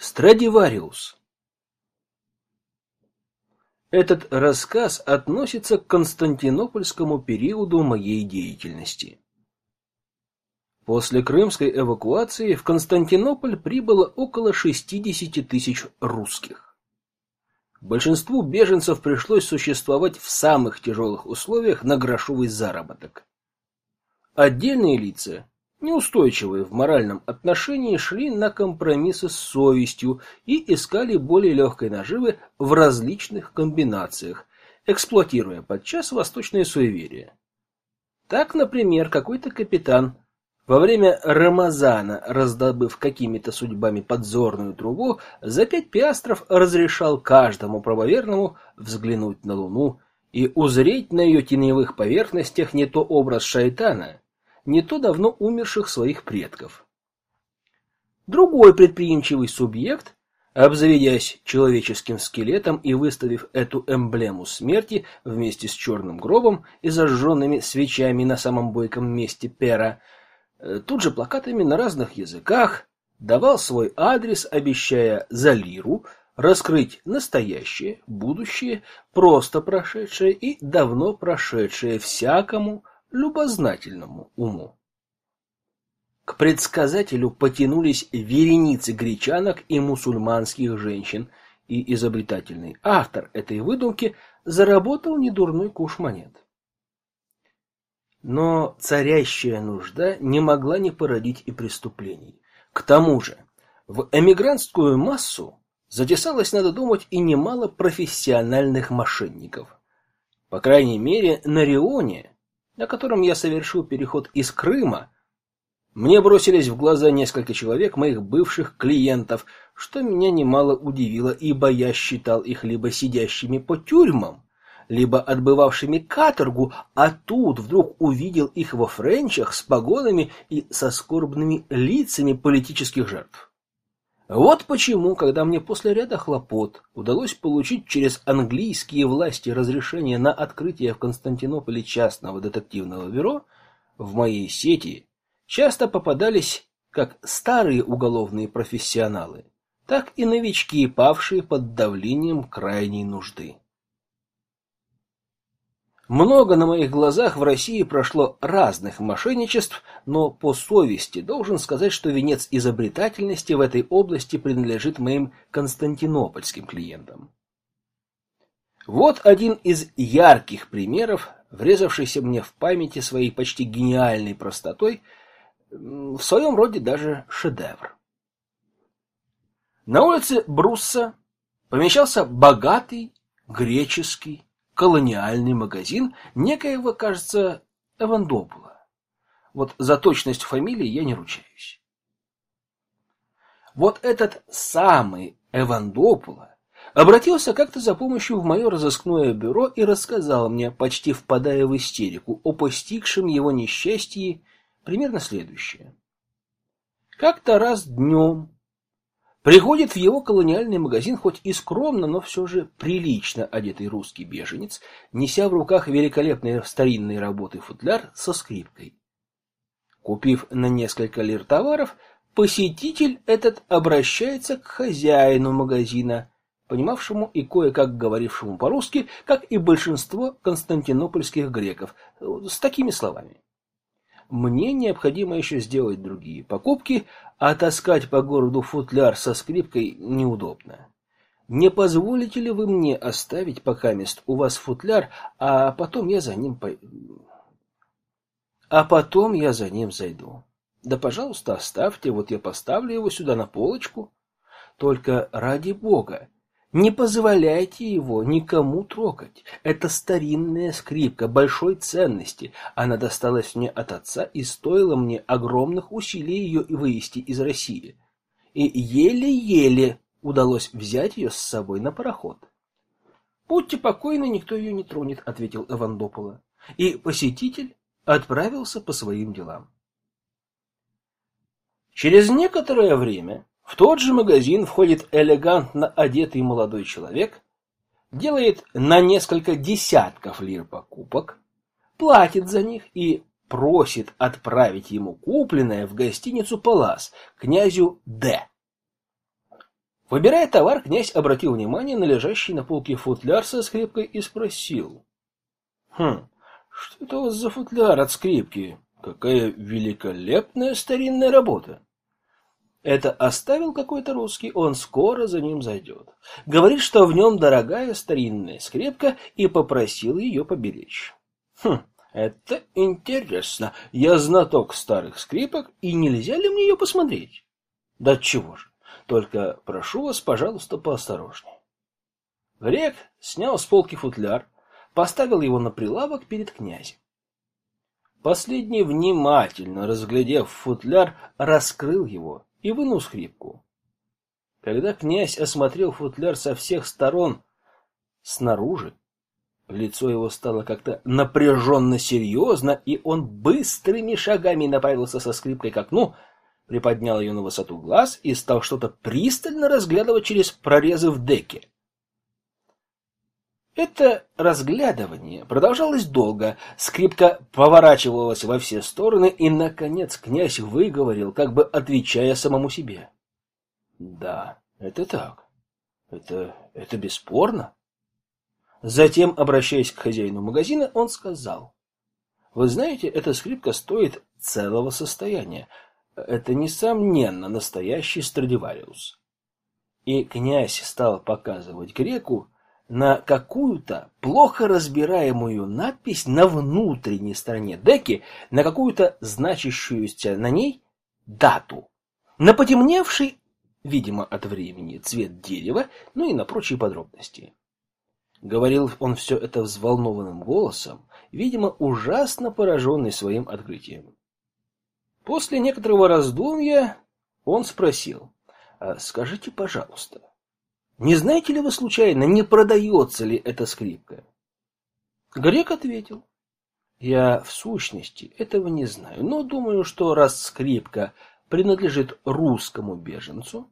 Страдивариус. Этот рассказ относится к константинопольскому периоду моей деятельности. После крымской эвакуации в Константинополь прибыло около 60 тысяч русских. Большинству беженцев пришлось существовать в самых тяжелых условиях на грошовый заработок. Отдельные лица неустойчивые в моральном отношении, шли на компромиссы с совестью и искали более легкой наживы в различных комбинациях, эксплуатируя подчас восточные суеверия. Так, например, какой-то капитан во время Рамазана, раздобыв какими-то судьбами подзорную трубу, за пять пиастров разрешал каждому правоверному взглянуть на луну и узреть на ее теневых поверхностях не то образ шайтана, не то давно умерших своих предков. Другой предприимчивый субъект, обзаведясь человеческим скелетом и выставив эту эмблему смерти вместе с черным гробом и зажженными свечами на самом бойком месте пера, э, тут же плакатами на разных языках давал свой адрес, обещая за лиру раскрыть настоящее, будущее, просто прошедшее и давно прошедшее всякому, любознательному уму. К предсказателю потянулись вереницы гречанок и мусульманских женщин, и изобретательный автор этой выдумки заработал недурной куш монет. Но царящая нужда не могла не породить и преступлений. К тому же, в эмигрантскую массу затесалось, надо думать, и немало профессиональных мошенников. По крайней мере, на Рионе на котором я совершил переход из Крыма, мне бросились в глаза несколько человек моих бывших клиентов, что меня немало удивило, ибо я считал их либо сидящими по тюрьмам, либо отбывавшими каторгу, а тут вдруг увидел их во френчах с погонами и со скорбными лицами политических жертв. Вот почему, когда мне после ряда хлопот удалось получить через английские власти разрешение на открытие в Константинополе частного детективного бюро, в моей сети часто попадались как старые уголовные профессионалы, так и новички, павшие под давлением крайней нужды. Много на моих глазах в России прошло разных мошенничеств, но по совести должен сказать, что венец изобретательности в этой области принадлежит моим константинопольским клиентам. Вот один из ярких примеров, врезавшийся мне в памяти своей почти гениальной простотой, в своем роде даже шедевр. На улице Брусса помещался богатый греческий колониальный магазин некоего, кажется, Эвандопула. Вот за точность фамилии я не ручаюсь. Вот этот самый Эвандопула обратился как-то за помощью в мое разыскное бюро и рассказал мне, почти впадая в истерику, о постигшем его несчастье примерно следующее. Как-то раз днем Приходит в его колониальный магазин хоть и скромно, но все же прилично одетый русский беженец, неся в руках великолепные старинные работы футляр со скрипкой. Купив на несколько лир товаров, посетитель этот обращается к хозяину магазина, понимавшему и кое-как говорившему по-русски, как и большинство константинопольских греков, с такими словами. Мне необходимо еще сделать другие покупки, а таскать по городу футляр со скрипкой неудобно. Не позволите ли вы мне оставить пока мест у вас футляр, а потом я за ним по... А потом я за ним зайду. Да, пожалуйста, оставьте, вот я поставлю его сюда на полочку. Только ради бога, не позволяйте его никому трогать. Это старинная скрипка большой ценности. Она досталась мне от отца и стоила мне огромных усилий ее вывести из России. И еле-еле удалось взять ее с собой на пароход. Будьте покойны, никто ее не тронет, ответил Эвандопола. И посетитель отправился по своим делам. Через некоторое время в тот же магазин входит элегантно одетый молодой человек, делает на несколько десятков лир покупок, платит за них и просит отправить ему купленное в гостиницу Палас князю Д. Выбирая товар, князь обратил внимание на лежащий на полке футляр со скрипкой и спросил. «Хм, что это у вас за футляр от скрипки? Какая великолепная старинная работа!» Это оставил какой-то русский, он скоро за ним зайдет. Говорит, что в нем дорогая старинная скрипка и попросил ее поберечь. Хм, это интересно. Я знаток старых скрипок, и нельзя ли мне ее посмотреть? Да чего же. Только прошу вас, пожалуйста, поосторожнее. Грек снял с полки футляр, поставил его на прилавок перед князем. Последний, внимательно разглядев футляр, раскрыл его и вынул скрипку. Когда князь осмотрел футляр со всех сторон снаружи, лицо его стало как-то напряженно серьезно, и он быстрыми шагами направился со скрипкой к окну, приподнял ее на высоту глаз и стал что-то пристально разглядывать через прорезы в деке. Это разглядывание продолжалось долго, скрипка поворачивалась во все стороны, и, наконец, князь выговорил, как бы отвечая самому себе. «Да, это так. Это, это бесспорно». Затем, обращаясь к хозяину магазина, он сказал, «Вы знаете, эта скрипка стоит целого состояния. Это, несомненно, настоящий Страдивариус». И князь стал показывать греку, на какую-то плохо разбираемую надпись на внутренней стороне деки, на какую-то значащуюся на ней дату, на потемневший, видимо, от времени цвет дерева, ну и на прочие подробности. Говорил он все это взволнованным голосом, видимо, ужасно пораженный своим открытием. После некоторого раздумья он спросил, «А «Скажите, пожалуйста, не знаете ли вы случайно, не продается ли эта скрипка? Грек ответил. Я в сущности этого не знаю, но думаю, что раз скрипка принадлежит русскому беженцу,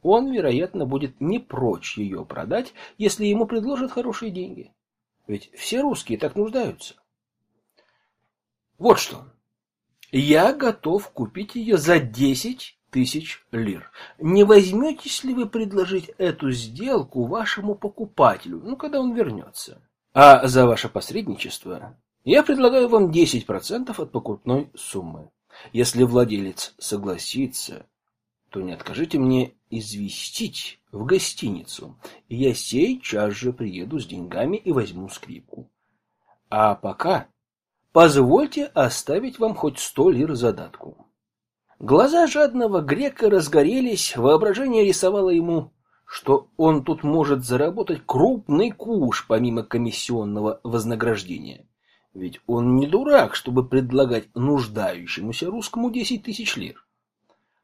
он, вероятно, будет не прочь ее продать, если ему предложат хорошие деньги. Ведь все русские так нуждаются. Вот что. Я готов купить ее за десять тысяч лир. Не возьметесь ли вы предложить эту сделку вашему покупателю, ну, когда он вернется? А за ваше посредничество я предлагаю вам 10% от покупной суммы. Если владелец согласится, то не откажите мне известить в гостиницу, я сейчас же приеду с деньгами и возьму скрипку. А пока позвольте оставить вам хоть сто лир задатку. Глаза жадного грека разгорелись, воображение рисовало ему, что он тут может заработать крупный куш помимо комиссионного вознаграждения. Ведь он не дурак, чтобы предлагать нуждающемуся русскому десять тысяч лир.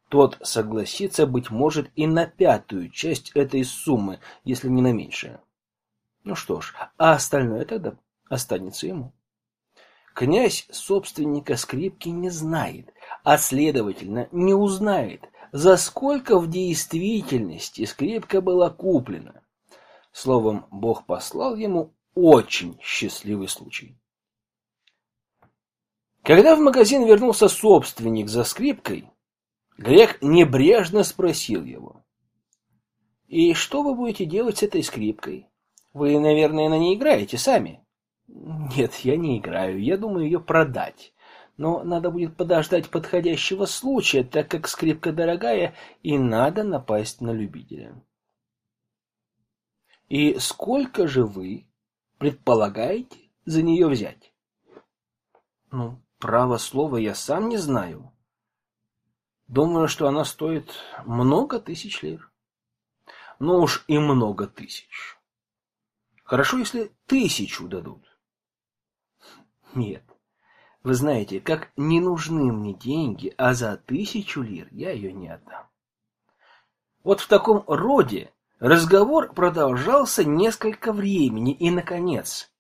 Тот согласится, быть может, и на пятую часть этой суммы, если не на меньшее. Ну что ж, а остальное тогда останется ему. Князь собственника скрипки не знает, а следовательно не узнает, за сколько в действительности скрипка была куплена. Словом, Бог послал ему очень счастливый случай. Когда в магазин вернулся собственник за скрипкой, Грек небрежно спросил его. «И что вы будете делать с этой скрипкой? Вы, наверное, на ней играете сами?» «Нет, я не играю. Я думаю ее продать но надо будет подождать подходящего случая, так как скрипка дорогая, и надо напасть на любителя. И сколько же вы предполагаете за нее взять? Ну, право слово я сам не знаю. Думаю, что она стоит много тысяч лир. Ну уж и много тысяч. Хорошо, если тысячу дадут. Нет, вы знаете, как не нужны мне деньги, а за тысячу лир я ее не отдам. Вот в таком роде разговор продолжался несколько времени, и, наконец,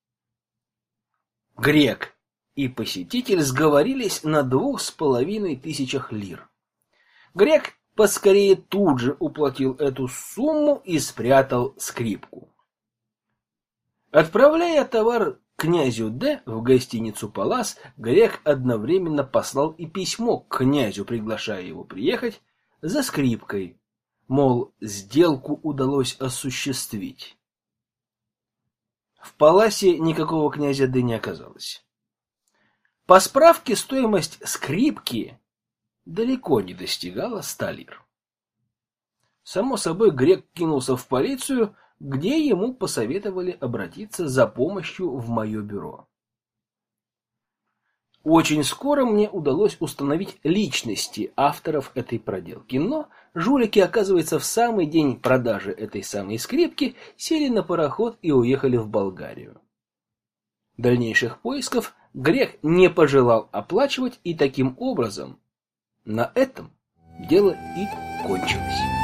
грек и посетитель сговорились на двух с половиной тысячах лир. Грек поскорее тут же уплатил эту сумму и спрятал скрипку. Отправляя товар князю Д в гостиницу Палас грек одновременно послал и письмо к князю, приглашая его приехать за скрипкой Мол, сделку удалось осуществить. В паласе никакого князя Д не оказалось. По справке, стоимость скрипки далеко не достигала ста лир. Само собой, грек кинулся в полицию, где ему посоветовали обратиться за помощью в мое бюро. Очень скоро мне удалось установить личности авторов этой проделки, но жулики, оказывается, в самый день продажи этой самой скрипки сели на пароход и уехали в Болгарию. Дальнейших поисков грех не пожелал оплачивать, и таким образом на этом дело и кончилось.